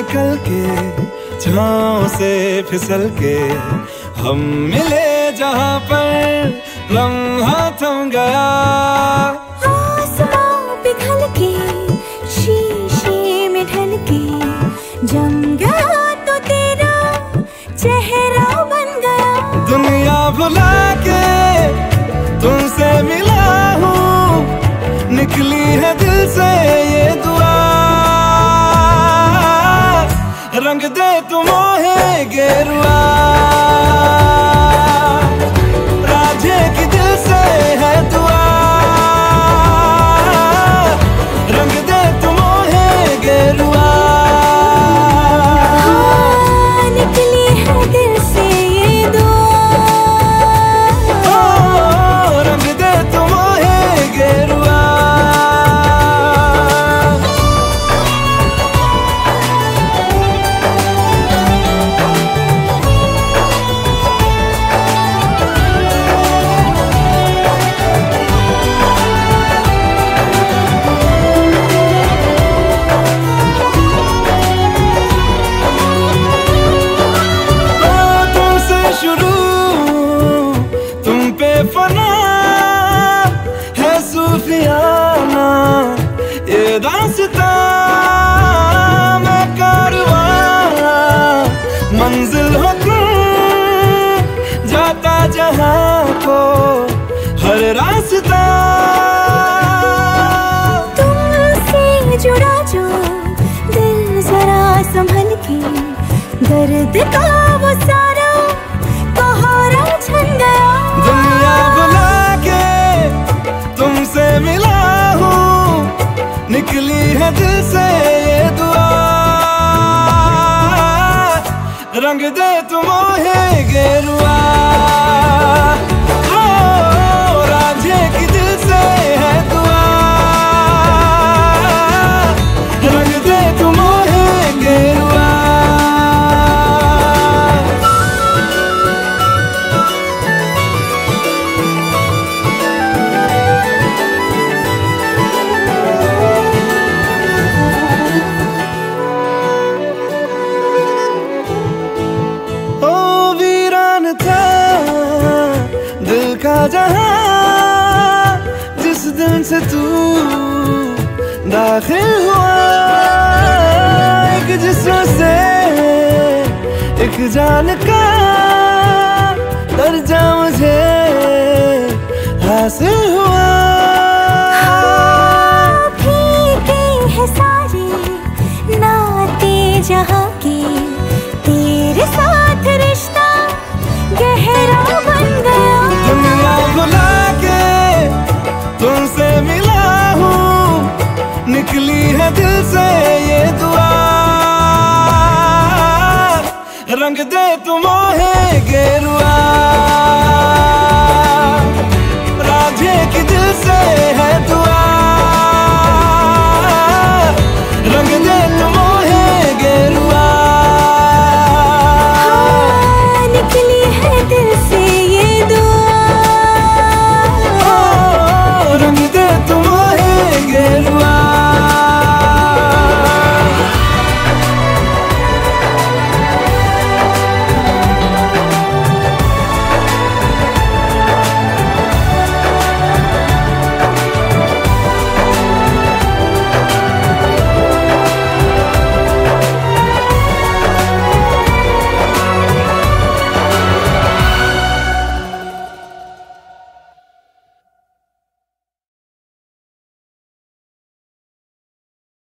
निकल के छाँव से फिसल के हम मिले जहाँ पर लम्हा थम गया। पिघल के शीशे में ढल के जम गया तो तेरा चेहरा बन गया। दुनिया भुला के तुमसे मिला हूँ निकली है रंग दे मंजिल हो जाता जहाँ को हर रास्ता। तुमसे जुड़ा जो दिल जरा संभल के दर्द का रंग दे तुम गेरुआ जहाँ जिस दिन से तू दाखिल हुआ, एक जिस्म से एक जान का दर्जा मुझे हासिल हुआ। फीके हैं सारे नाते जहाँ ये दुआ रंग दे तुम